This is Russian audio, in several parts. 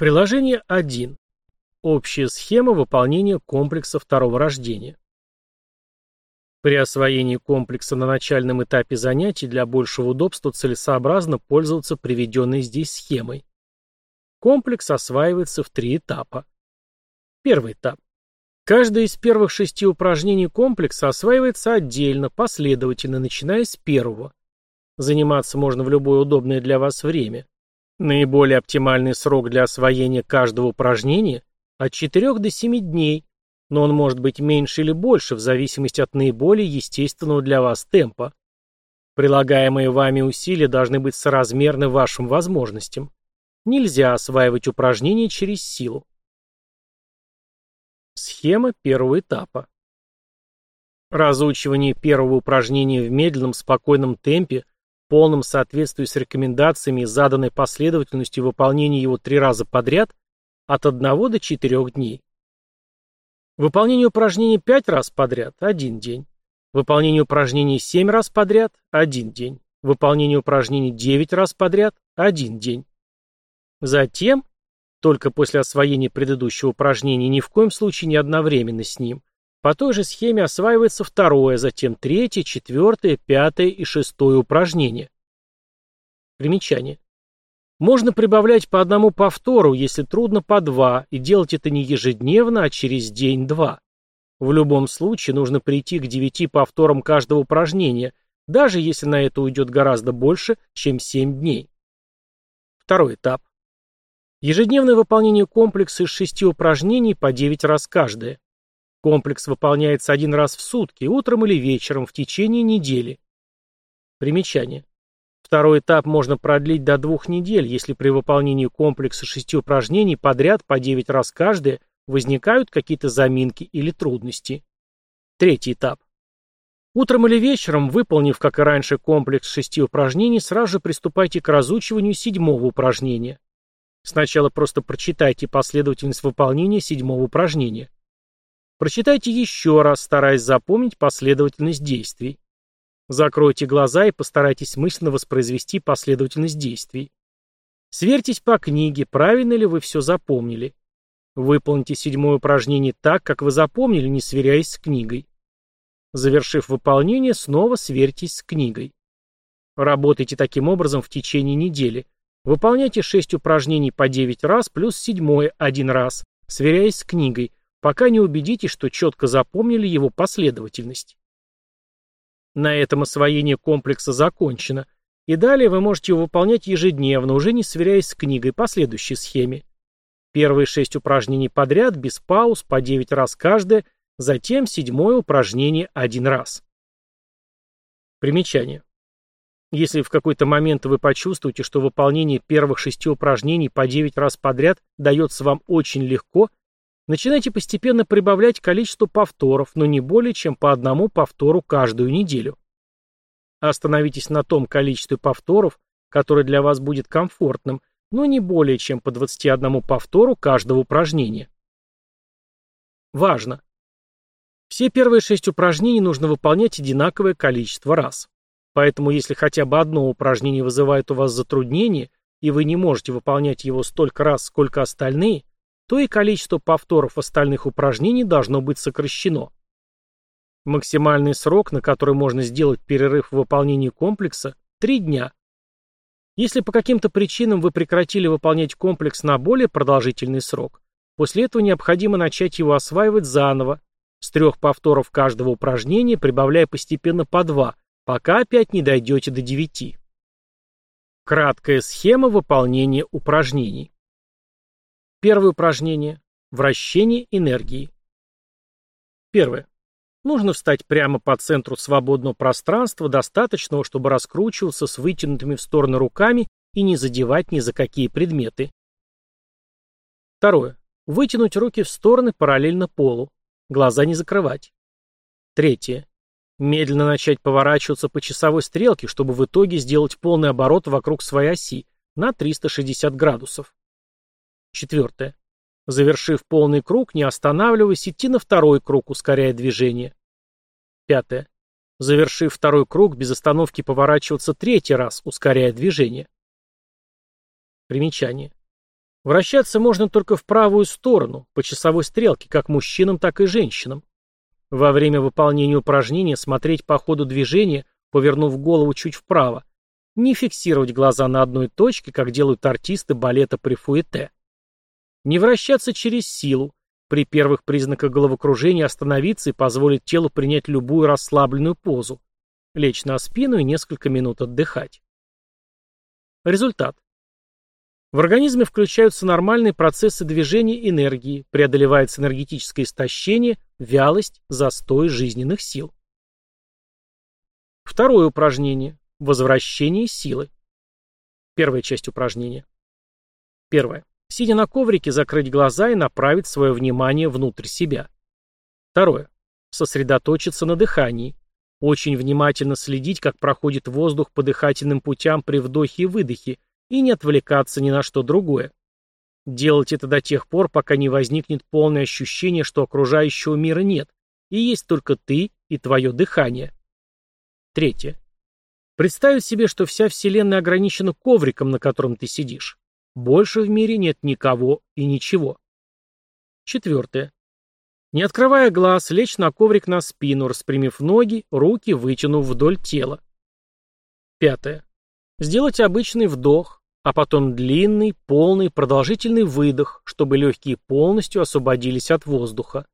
Приложение 1. Общая схема выполнения комплекса второго рождения. При освоении комплекса на начальном этапе занятий для большего удобства целесообразно пользоваться приведенной здесь схемой. Комплекс осваивается в три этапа. Первый этап. Каждое из первых шести упражнений комплекса осваивается отдельно, последовательно, начиная с первого. Заниматься можно в любое удобное для вас время. Наиболее оптимальный срок для освоения каждого упражнения от 4 до 7 дней, но он может быть меньше или больше в зависимости от наиболее естественного для вас темпа. Прилагаемые вами усилия должны быть соразмерны вашим возможностям. Нельзя осваивать упражнения через силу. Схема первого этапа. Разучивание первого упражнения в медленном, спокойном темпе полном соответствии с рекомендациями и заданной последовательностью выполнения его три раза подряд от 1 до 4 дней. Выполнение упражнений 5 раз подряд – 1 день. Выполнение упражнений 7 раз подряд – 1 день. Выполнение упражнений 9 раз подряд – 1 день. Затем, только после освоения предыдущего упражнения, ни в коем случае не одновременно с ним, по той же схеме осваивается второе, затем третье, четвертое, пятое и шестое упражнение. Примечание. Можно прибавлять по одному повтору, если трудно по два, и делать это не ежедневно, а через день-два. В любом случае нужно прийти к девяти повторам каждого упражнения, даже если на это уйдет гораздо больше, чем 7 дней. Второй этап. Ежедневное выполнение комплекса из шести упражнений по 9 раз каждое. Комплекс выполняется один раз в сутки, утром или вечером, в течение недели. Примечание. Второй этап можно продлить до двух недель, если при выполнении комплекса шести упражнений подряд по 9 раз каждое возникают какие-то заминки или трудности. Третий этап. Утром или вечером, выполнив, как и раньше, комплекс шести упражнений, сразу же приступайте к разучиванию седьмого упражнения. Сначала просто прочитайте последовательность выполнения седьмого упражнения. Прочитайте еще раз, стараясь запомнить последовательность действий. Закройте глаза и постарайтесь мысленно воспроизвести последовательность действий. Сверьтесь по книге, правильно ли вы все запомнили. Выполните седьмое упражнение так, как вы запомнили, не сверяясь с книгой. Завершив выполнение, снова сверьтесь с книгой. Работайте таким образом в течение недели. Выполняйте 6 упражнений по 9 раз плюс седьмое один раз, сверяясь с книгой, пока не убедитесь, что четко запомнили его последовательность. На этом освоение комплекса закончено, и далее вы можете его выполнять ежедневно, уже не сверяясь с книгой по следующей схеме. Первые шесть упражнений подряд, без пауз, по 9 раз каждое, затем седьмое упражнение один раз. Примечание. Если в какой-то момент вы почувствуете, что выполнение первых шести упражнений по 9 раз подряд дается вам очень легко, Начинайте постепенно прибавлять количество повторов, но не более чем по одному повтору каждую неделю. Остановитесь на том количестве повторов, которое для вас будет комфортным, но не более чем по 21 повтору каждого упражнения. Важно! Все первые шесть упражнений нужно выполнять одинаковое количество раз. Поэтому если хотя бы одно упражнение вызывает у вас затруднение, и вы не можете выполнять его столько раз, сколько остальные, то и количество повторов остальных упражнений должно быть сокращено. Максимальный срок, на который можно сделать перерыв в выполнении комплекса – 3 дня. Если по каким-то причинам вы прекратили выполнять комплекс на более продолжительный срок, после этого необходимо начать его осваивать заново, с трех повторов каждого упражнения, прибавляя постепенно по два, пока опять не дойдете до 9. Краткая схема выполнения упражнений. Первое упражнение. Вращение энергии. Первое. Нужно встать прямо по центру свободного пространства, достаточного, чтобы раскручиваться с вытянутыми в стороны руками и не задевать ни за какие предметы. Второе. Вытянуть руки в стороны параллельно полу. Глаза не закрывать. Третье. Медленно начать поворачиваться по часовой стрелке, чтобы в итоге сделать полный оборот вокруг своей оси на 360 градусов. Четвертое. Завершив полный круг, не останавливаясь, идти на второй круг, ускоряя движение. Пятое. Завершив второй круг, без остановки поворачиваться третий раз, ускоряя движение. Примечание. Вращаться можно только в правую сторону, по часовой стрелке, как мужчинам, так и женщинам. Во время выполнения упражнения смотреть по ходу движения, повернув голову чуть вправо. Не фиксировать глаза на одной точке, как делают артисты балета при фуэте. Не вращаться через силу. При первых признаках головокружения остановиться и позволить телу принять любую расслабленную позу. Лечь на спину и несколько минут отдыхать. Результат. В организме включаются нормальные процессы движения энергии, преодолевается энергетическое истощение, вялость, застой жизненных сил. Второе упражнение. Возвращение силы. Первая часть упражнения. Первое. Сидя на коврике, закрыть глаза и направить свое внимание внутрь себя. Второе. Сосредоточиться на дыхании. Очень внимательно следить, как проходит воздух по дыхательным путям при вдохе и выдохе, и не отвлекаться ни на что другое. Делать это до тех пор, пока не возникнет полное ощущение, что окружающего мира нет, и есть только ты и твое дыхание. Третье. Представить себе, что вся Вселенная ограничена ковриком, на котором ты сидишь. Больше в мире нет никого и ничего. Четвертое. Не открывая глаз, лечь на коврик на спину, распрямив ноги, руки вытянув вдоль тела. Пятое. Сделать обычный вдох, а потом длинный, полный, продолжительный выдох, чтобы легкие полностью освободились от воздуха.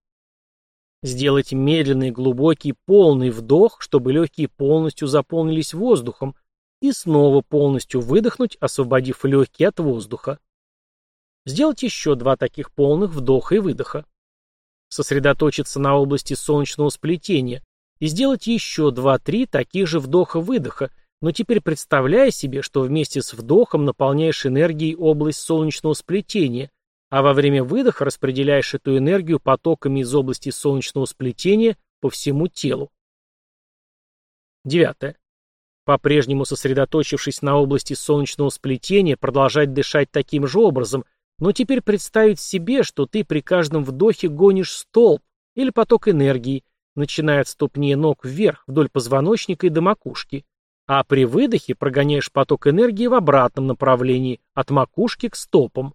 Сделать медленный, глубокий, полный вдох, чтобы легкие полностью заполнились воздухом, и снова полностью выдохнуть, освободив легкие от воздуха. Сделать еще два таких полных вдоха и выдоха сосредоточиться на области солнечного сплетения и сделать еще 2-3 таких же вдоха-выдоха, но теперь представляя себе, что вместе с вдохом наполняешь энергией область солнечного сплетения, а во время выдоха распределяешь эту энергию потоками из области солнечного сплетения по всему телу. Девятое. По-прежнему сосредоточившись на области солнечного сплетения, продолжать дышать таким же образом – но теперь представить себе, что ты при каждом вдохе гонишь столб или поток энергии, начиная от ступни ног вверх, вдоль позвоночника и до макушки, а при выдохе прогоняешь поток энергии в обратном направлении, от макушки к стопам.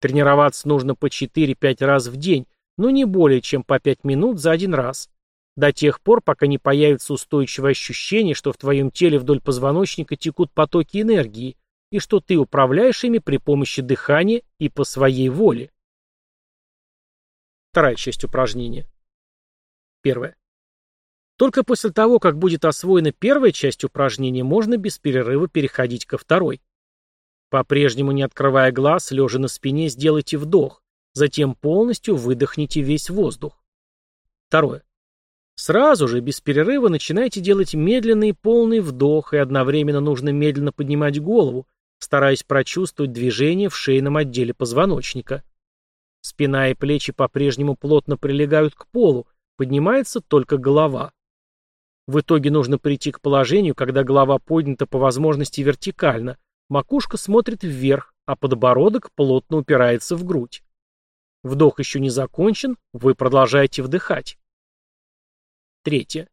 Тренироваться нужно по 4-5 раз в день, но не более чем по 5 минут за один раз. До тех пор, пока не появится устойчивое ощущение, что в твоем теле вдоль позвоночника текут потоки энергии, и что ты управляешь ими при помощи дыхания и по своей воле. Вторая часть упражнения. Первое. Только после того, как будет освоена первая часть упражнения, можно без перерыва переходить ко второй. По-прежнему не открывая глаз, лежа на спине, сделайте вдох, затем полностью выдохните весь воздух. Второе. Сразу же, без перерыва, начинайте делать медленный полный вдох, и одновременно нужно медленно поднимать голову, стараясь прочувствовать движение в шейном отделе позвоночника. Спина и плечи по-прежнему плотно прилегают к полу, поднимается только голова. В итоге нужно прийти к положению, когда голова поднята по возможности вертикально, макушка смотрит вверх, а подбородок плотно упирается в грудь. Вдох еще не закончен, вы продолжаете вдыхать. Третье.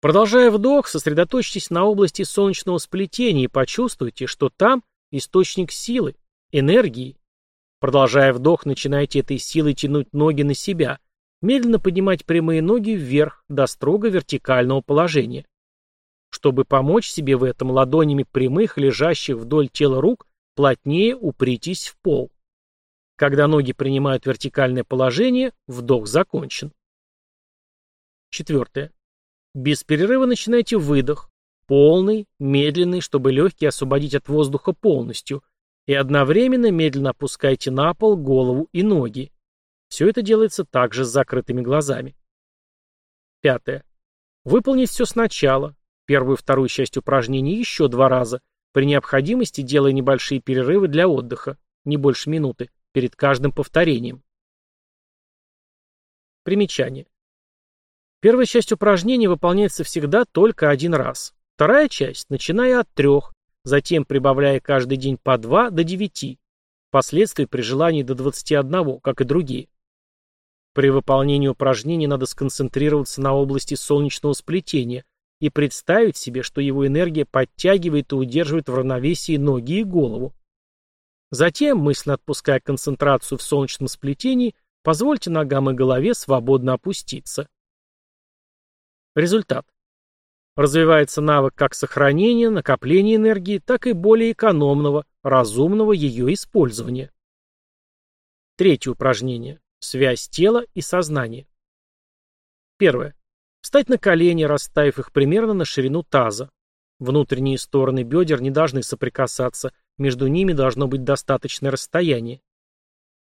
Продолжая вдох, сосредоточьтесь на области солнечного сплетения и почувствуйте, что там источник силы, энергии. Продолжая вдох, начинайте этой силой тянуть ноги на себя, медленно поднимать прямые ноги вверх до строго вертикального положения. Чтобы помочь себе в этом ладонями прямых, лежащих вдоль тела рук, плотнее упритесь в пол. Когда ноги принимают вертикальное положение, вдох закончен. Четвертое. Без перерыва начинайте выдох. Полный, медленный, чтобы легкие освободить от воздуха полностью. И одновременно медленно опускайте на пол голову и ноги. Все это делается также с закрытыми глазами. Пятое. Выполнить все сначала. Первую и вторую часть упражнений еще два раза. При необходимости делая небольшие перерывы для отдыха, не больше минуты, перед каждым повторением. Примечание. Первая часть упражнения выполняется всегда только один раз. Вторая часть, начиная от трех, затем прибавляя каждый день по два до девяти, впоследствии при желании до 21, как и другие. При выполнении упражнений надо сконцентрироваться на области солнечного сплетения и представить себе, что его энергия подтягивает и удерживает в равновесии ноги и голову. Затем, мысленно отпуская концентрацию в солнечном сплетении, позвольте ногам и голове свободно опуститься. Результат. Развивается навык как сохранения, накопления энергии, так и более экономного, разумного ее использования. Третье упражнение. Связь тела и сознания. Первое. Встать на колени, расставив их примерно на ширину таза. Внутренние стороны бедер не должны соприкасаться, между ними должно быть достаточное расстояние.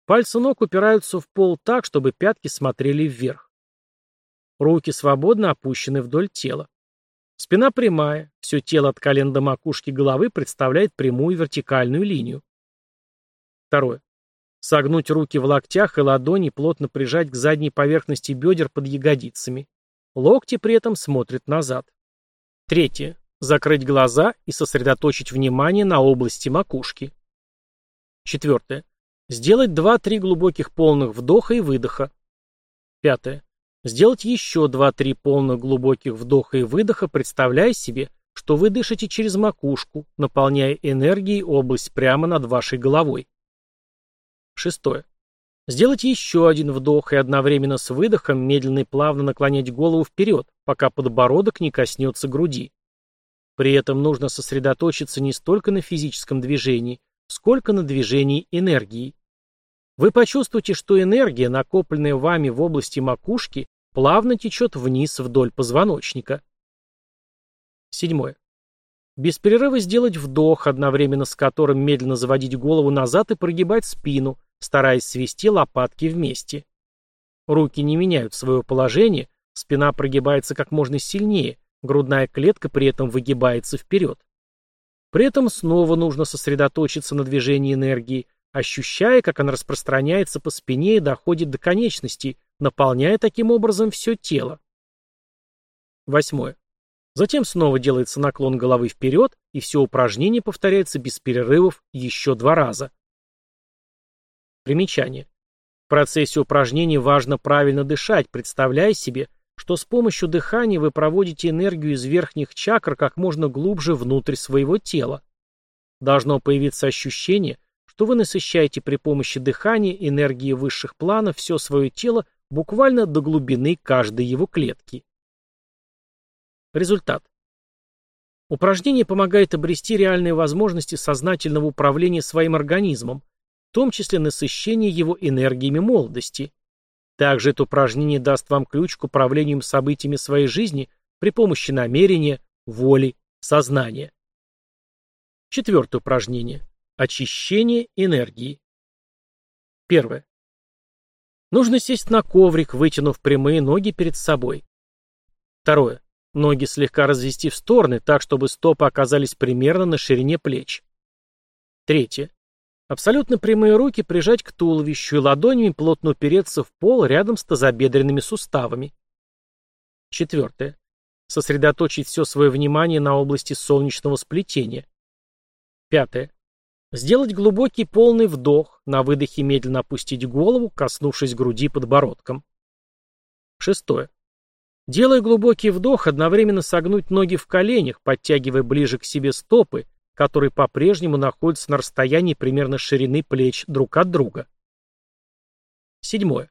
Пальцы ног упираются в пол так, чтобы пятки смотрели вверх. Руки свободно опущены вдоль тела. Спина прямая, все тело от колен до макушки головы представляет прямую вертикальную линию. Второе. Согнуть руки в локтях и ладони плотно прижать к задней поверхности бедер под ягодицами. Локти при этом смотрят назад. Третье. Закрыть глаза и сосредоточить внимание на области макушки. Четвертое. Сделать 2-3 глубоких полных вдоха и выдоха. Пятое. Сделать еще 2-3 полных глубоких вдоха и выдоха, представляя себе, что вы дышите через макушку, наполняя энергией область прямо над вашей головой. Шестое. Сделать еще один вдох и одновременно с выдохом медленно и плавно наклонять голову вперед, пока подбородок не коснется груди. При этом нужно сосредоточиться не столько на физическом движении, сколько на движении энергии. Вы почувствуете, что энергия, накопленная вами в области макушки, плавно течет вниз вдоль позвоночника. Седьмое. Без перерыва сделать вдох, одновременно с которым медленно заводить голову назад и прогибать спину, стараясь свести лопатки вместе. Руки не меняют своего положения, спина прогибается как можно сильнее, грудная клетка при этом выгибается вперед. При этом снова нужно сосредоточиться на движении энергии, ощущая, как она распространяется по спине и доходит до конечностей, наполняя таким образом все тело. Восьмое. Затем снова делается наклон головы вперед, и все упражнение повторяется без перерывов еще два раза. Примечание. В процессе упражнений важно правильно дышать, представляя себе, что с помощью дыхания вы проводите энергию из верхних чакр как можно глубже внутрь своего тела. Должно появиться ощущение, что вы насыщаете при помощи дыхания энергии высших планов все свое тело буквально до глубины каждой его клетки. Результат. Упражнение помогает обрести реальные возможности сознательного управления своим организмом, в том числе насыщение его энергиями молодости. Также это упражнение даст вам ключ к управлению событиями своей жизни при помощи намерения, воли, сознания. Четвертое упражнение. Очищение энергии. Первое. Нужно сесть на коврик, вытянув прямые ноги перед собой. Второе. Ноги слегка развести в стороны, так, чтобы стопы оказались примерно на ширине плеч. Третье. Абсолютно прямые руки прижать к туловищу и ладонями плотно упереться в пол рядом с тазобедренными суставами. Четвертое. Сосредоточить все свое внимание на области солнечного сплетения. Пятое. Сделать глубокий полный вдох, на выдохе медленно опустить голову, коснувшись груди подбородком. Шестое. Делая глубокий вдох, одновременно согнуть ноги в коленях, подтягивая ближе к себе стопы, которые по-прежнему находятся на расстоянии примерно ширины плеч друг от друга. Седьмое.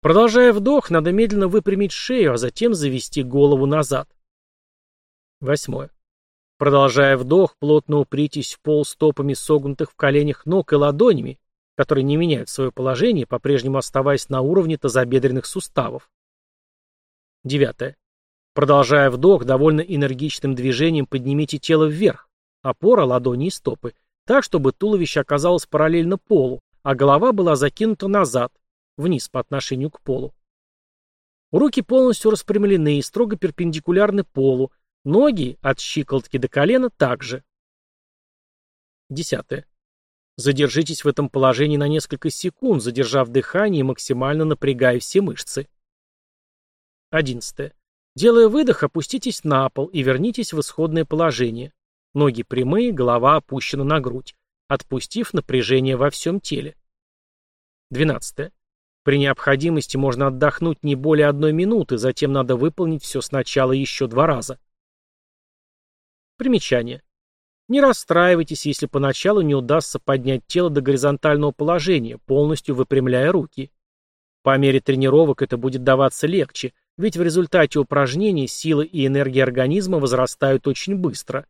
Продолжая вдох, надо медленно выпрямить шею, а затем завести голову назад. Восьмое. Продолжая вдох, плотно упритесь в пол стопами согнутых в коленях ног и ладонями, которые не меняют свое положение, по-прежнему оставаясь на уровне тазобедренных суставов. Девятое. Продолжая вдох, довольно энергичным движением поднимите тело вверх, опора ладони и стопы, так, чтобы туловище оказалось параллельно полу, а голова была закинута назад, вниз по отношению к полу. Руки полностью распрямлены и строго перпендикулярны полу, Ноги от щиколотки до колена также. Десятое. Задержитесь в этом положении на несколько секунд, задержав дыхание и максимально напрягая все мышцы. Одиннадцатое. Делая выдох, опуститесь на пол и вернитесь в исходное положение. Ноги прямые, голова опущена на грудь, отпустив напряжение во всем теле. Двенадцатое. При необходимости можно отдохнуть не более одной минуты, затем надо выполнить все сначала еще два раза. Примечание. Не расстраивайтесь, если поначалу не удастся поднять тело до горизонтального положения, полностью выпрямляя руки. По мере тренировок это будет даваться легче, ведь в результате упражнений силы и энергия организма возрастают очень быстро.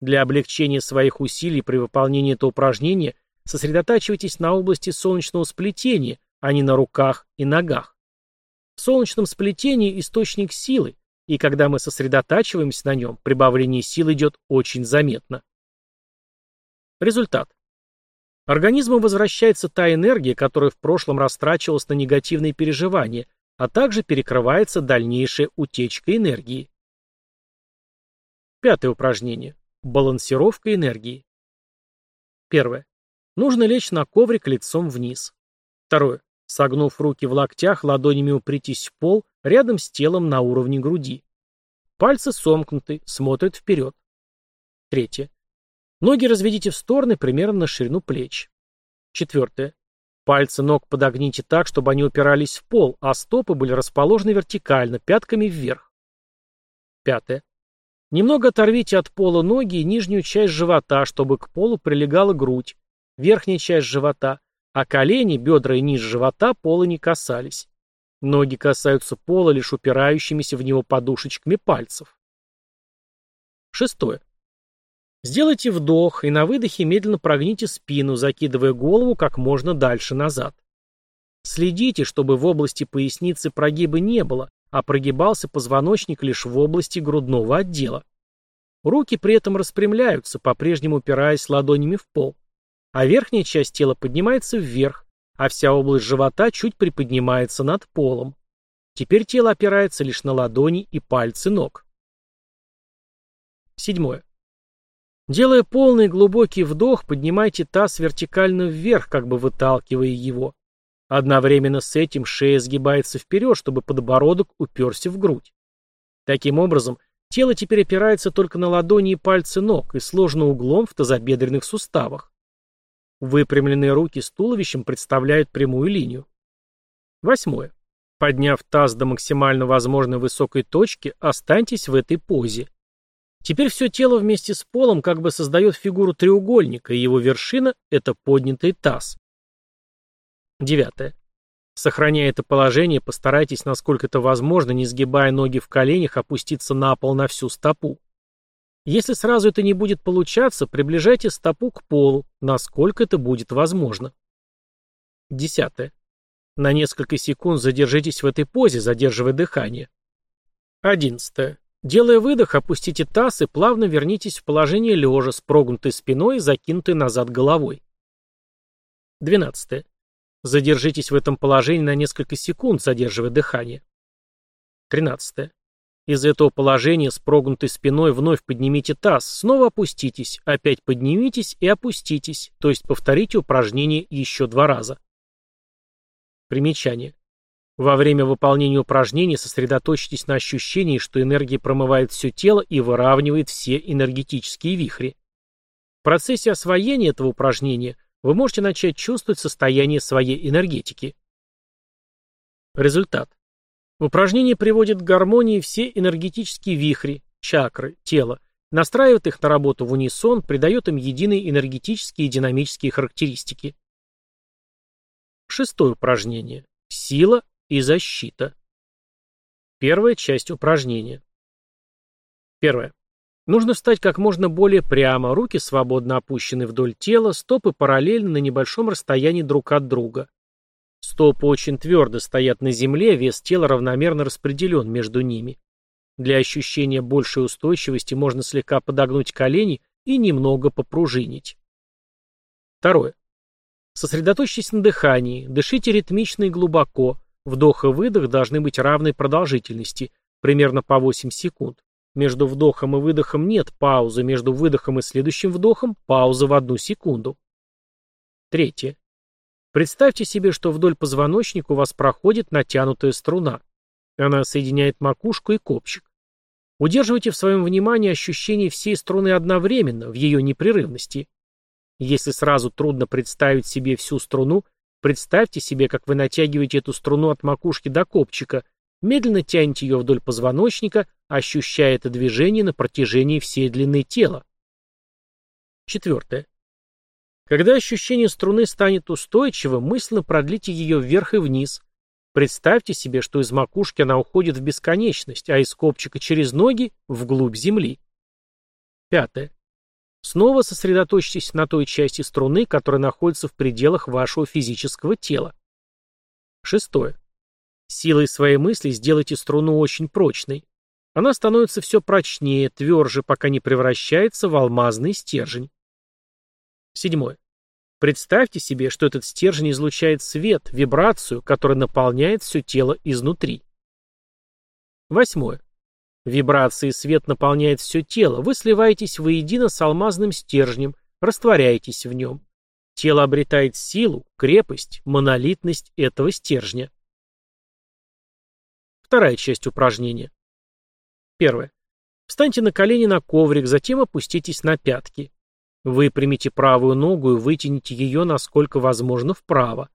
Для облегчения своих усилий при выполнении этого упражнения сосредотачивайтесь на области солнечного сплетения, а не на руках и ногах. В солнечном сплетении источник силы, и когда мы сосредотачиваемся на нем, прибавление сил идет очень заметно. Результат. Организму возвращается та энергия, которая в прошлом растрачивалась на негативные переживания, а также перекрывается дальнейшая утечка энергии. Пятое упражнение. Балансировка энергии. Первое. Нужно лечь на коврик лицом вниз. Второе. Согнув руки в локтях, ладонями упритесь в пол, рядом с телом на уровне груди. Пальцы сомкнуты, смотрят вперед. Третье. Ноги разведите в стороны примерно на ширину плеч. Четвертое. Пальцы ног подогните так, чтобы они упирались в пол, а стопы были расположены вертикально, пятками вверх. Пятое. Немного оторвите от пола ноги и нижнюю часть живота, чтобы к полу прилегала грудь, верхняя часть живота, а колени, бедра и низ живота пола не касались. Ноги касаются пола лишь упирающимися в него подушечками пальцев. Шестое. Сделайте вдох и на выдохе медленно прогните спину, закидывая голову как можно дальше назад. Следите, чтобы в области поясницы прогиба не было, а прогибался позвоночник лишь в области грудного отдела. Руки при этом распрямляются, по-прежнему упираясь ладонями в пол, а верхняя часть тела поднимается вверх, а вся область живота чуть приподнимается над полом. Теперь тело опирается лишь на ладони и пальцы ног. Седьмое. Делая полный глубокий вдох, поднимайте таз вертикально вверх, как бы выталкивая его. Одновременно с этим шея сгибается вперед, чтобы подбородок уперся в грудь. Таким образом, тело теперь опирается только на ладони и пальцы ног и сложно углом в тазобедренных суставах. Выпрямленные руки с туловищем представляют прямую линию. Восьмое. Подняв таз до максимально возможной высокой точки, останьтесь в этой позе. Теперь все тело вместе с полом как бы создает фигуру треугольника, и его вершина – это поднятый таз. Девятое. Сохраняя это положение, постарайтесь, насколько это возможно, не сгибая ноги в коленях, опуститься на пол на всю стопу. Если сразу это не будет получаться, приближайте стопу к полу, насколько это будет возможно. Десятое. На несколько секунд задержитесь в этой позе, задерживая дыхание. Одиннадцатое. Делая выдох, опустите таз и плавно вернитесь в положение лежа с прогнутой спиной и закинутой назад головой. 12. Задержитесь в этом положении на несколько секунд, задерживая дыхание. 13. Из этого положения с прогнутой спиной вновь поднимите таз, снова опуститесь, опять поднимитесь и опуститесь, то есть повторите упражнение еще два раза. Примечание. Во время выполнения упражнений сосредоточьтесь на ощущении, что энергия промывает все тело и выравнивает все энергетические вихри. В процессе освоения этого упражнения вы можете начать чувствовать состояние своей энергетики. Результат. Упражнение приводит к гармонии все энергетические вихри, чакры, тела, настраивает их на работу в унисон, придает им единые энергетические и динамические характеристики. Шестое упражнение. Сила и защита. Первая часть упражнения. Первое. Нужно встать как можно более прямо, руки свободно опущены вдоль тела, стопы параллельно на небольшом расстоянии друг от друга. Стопы очень твердо стоят на земле, вес тела равномерно распределен между ними. Для ощущения большей устойчивости можно слегка подогнуть колени и немного попружинить. Второе. Сосредоточьтесь на дыхании, дышите ритмично и глубоко, Вдох и выдох должны быть равной продолжительности, примерно по 8 секунд. Между вдохом и выдохом нет паузы, между выдохом и следующим вдохом пауза в одну секунду. Третье. Представьте себе, что вдоль позвоночника у вас проходит натянутая струна. Она соединяет макушку и копчик. Удерживайте в своем внимании ощущение всей струны одновременно, в ее непрерывности. Если сразу трудно представить себе всю струну, Представьте себе, как вы натягиваете эту струну от макушки до копчика, медленно тянете ее вдоль позвоночника, ощущая это движение на протяжении всей длины тела. Четвертое. Когда ощущение струны станет устойчивым, мысленно продлите ее вверх и вниз. Представьте себе, что из макушки она уходит в бесконечность, а из копчика через ноги – вглубь земли. Пятое. Снова сосредоточьтесь на той части струны, которая находится в пределах вашего физического тела. Шестое. Силой своей мысли сделайте струну очень прочной. Она становится все прочнее, тверже, пока не превращается в алмазный стержень. Седьмое. Представьте себе, что этот стержень излучает свет, вибрацию, которая наполняет все тело изнутри. Восьмое. Вибрации и свет наполняет все тело, вы сливаетесь воедино с алмазным стержнем, растворяетесь в нем. Тело обретает силу, крепость, монолитность этого стержня. Вторая часть упражнения. Первое. Встаньте на колени на коврик, затем опуститесь на пятки. Выпрямите правую ногу и вытяните ее насколько возможно вправо.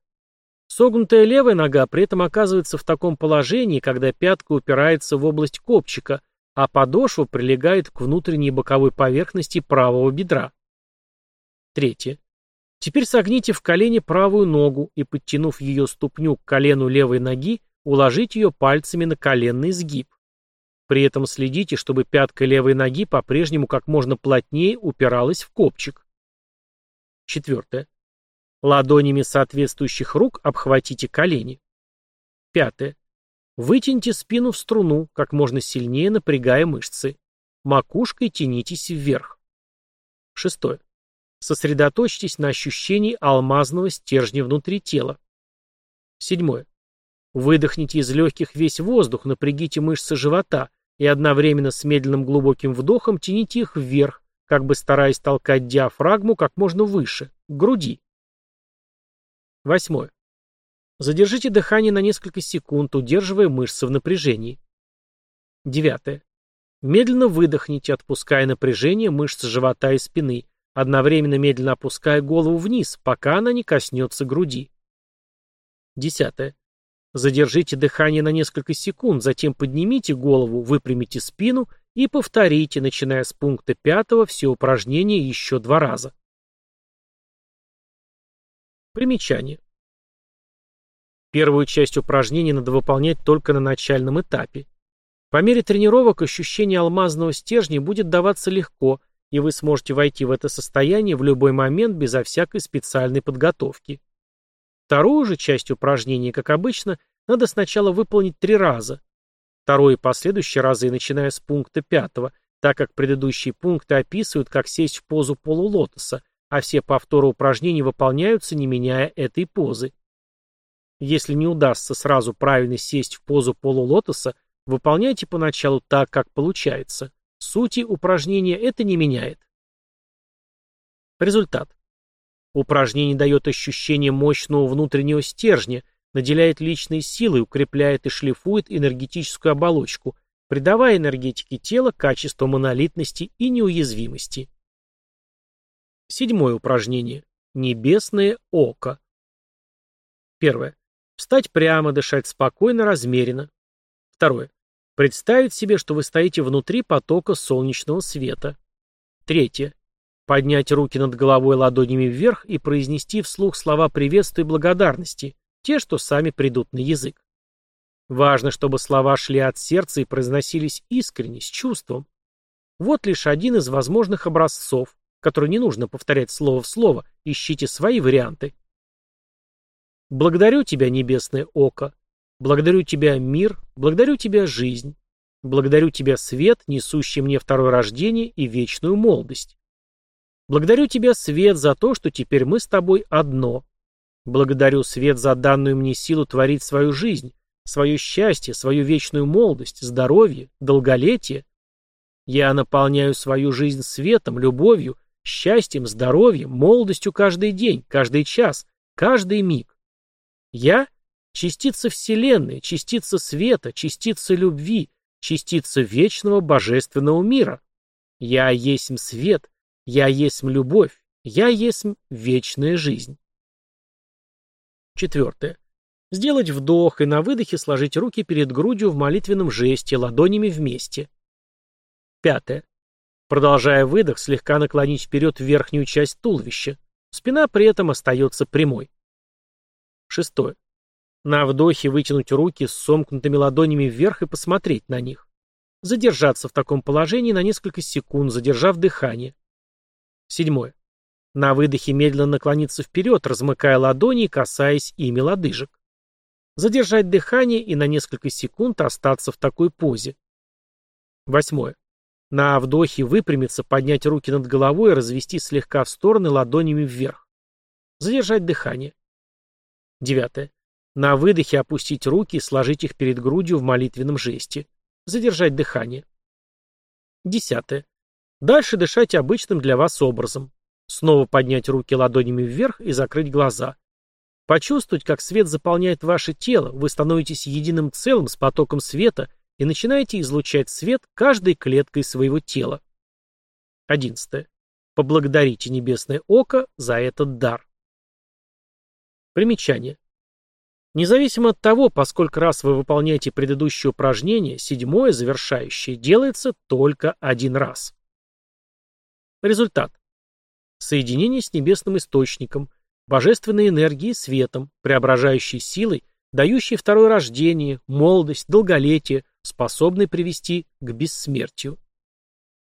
Согнутая левая нога при этом оказывается в таком положении, когда пятка упирается в область копчика, а подошва прилегает к внутренней боковой поверхности правого бедра. Третье. Теперь согните в колени правую ногу и, подтянув ее ступню к колену левой ноги, уложите ее пальцами на коленный сгиб. При этом следите, чтобы пятка левой ноги по-прежнему как можно плотнее упиралась в копчик. Четвертое. Ладонями соответствующих рук обхватите колени. Пятое. Вытяните спину в струну, как можно сильнее напрягая мышцы. Макушкой тянитесь вверх. Шестое. Сосредоточьтесь на ощущении алмазного стержня внутри тела. Седьмое. Выдохните из легких весь воздух, напрягите мышцы живота и одновременно с медленным глубоким вдохом тяните их вверх, как бы стараясь толкать диафрагму как можно выше, к груди. Восьмое. Задержите дыхание на несколько секунд, удерживая мышцы в напряжении. Девятое. Медленно выдохните, отпуская напряжение мышц живота и спины, одновременно медленно опуская голову вниз, пока она не коснется груди. Десятое. Задержите дыхание на несколько секунд, затем поднимите голову, выпрямите спину и повторите, начиная с пункта пятого, все упражнения еще два раза. Примечание. Первую часть упражнений надо выполнять только на начальном этапе. По мере тренировок ощущение алмазного стержня будет даваться легко, и вы сможете войти в это состояние в любой момент безо всякой специальной подготовки. Вторую же часть упражнения, как обычно, надо сначала выполнить три раза. Второй и последующие разы, начиная с пункта пятого, так как предыдущие пункты описывают, как сесть в позу полулотоса, а все повторы упражнений выполняются, не меняя этой позы. Если не удастся сразу правильно сесть в позу полулотоса, выполняйте поначалу так, как получается. Сути упражнения это не меняет. Результат. Упражнение дает ощущение мощного внутреннего стержня, наделяет личной силой, укрепляет и шлифует энергетическую оболочку, придавая энергетике тела качество монолитности и неуязвимости. Седьмое упражнение. Небесное око. Первое. Встать прямо, дышать спокойно, размеренно. Второе. Представить себе, что вы стоите внутри потока солнечного света. Третье. Поднять руки над головой ладонями вверх и произнести вслух слова приветствия и благодарности, те, что сами придут на язык. Важно, чтобы слова шли от сердца и произносились искренне, с чувством. Вот лишь один из возможных образцов, который не нужно повторять слово в слово, ищите свои варианты. Благодарю тебя, небесное око. Благодарю тебя, мир. Благодарю тебя, жизнь. Благодарю тебя, свет, несущий мне второе рождение и вечную молодость. Благодарю тебя, свет, за то, что теперь мы с тобой одно. Благодарю, свет, за данную мне силу творить свою жизнь, свое счастье, свою вечную молодость, здоровье, долголетие. Я наполняю свою жизнь светом, любовью, счастьем, здоровьем, молодостью каждый день, каждый час, каждый миг. Я — частица Вселенной, частица света, частица любви, частица вечного божественного мира. Я есть свет, я есть любовь, я есть вечная жизнь. Четвертое. Сделать вдох и на выдохе сложить руки перед грудью в молитвенном жесте, ладонями вместе. Пятое. Продолжая выдох, слегка наклонить вперед верхнюю часть туловища. Спина при этом остается прямой. Шестое. На вдохе вытянуть руки с сомкнутыми ладонями вверх и посмотреть на них. Задержаться в таком положении на несколько секунд, задержав дыхание. Седьмое. На выдохе медленно наклониться вперед, размыкая ладони и касаясь ими лодыжек. Задержать дыхание и на несколько секунд остаться в такой позе. Восьмое. На вдохе выпрямиться, поднять руки над головой и развести слегка в стороны ладонями вверх. Задержать дыхание. Девятое. На выдохе опустить руки и сложить их перед грудью в молитвенном жесте. Задержать дыхание. Десятое. Дальше дышать обычным для вас образом. Снова поднять руки ладонями вверх и закрыть глаза. Почувствовать, как свет заполняет ваше тело, вы становитесь единым целым с потоком света и начинаете излучать свет каждой клеткой своего тела. 11. Поблагодарите Небесное Око за этот дар. Примечание. Независимо от того, поскольку раз вы выполняете предыдущее упражнение, седьмое, завершающее, делается только один раз. Результат. Соединение с небесным источником, божественной энергией светом, преображающей силой, дающей второе рождение, молодость, долголетие, способный привести к бессмертию.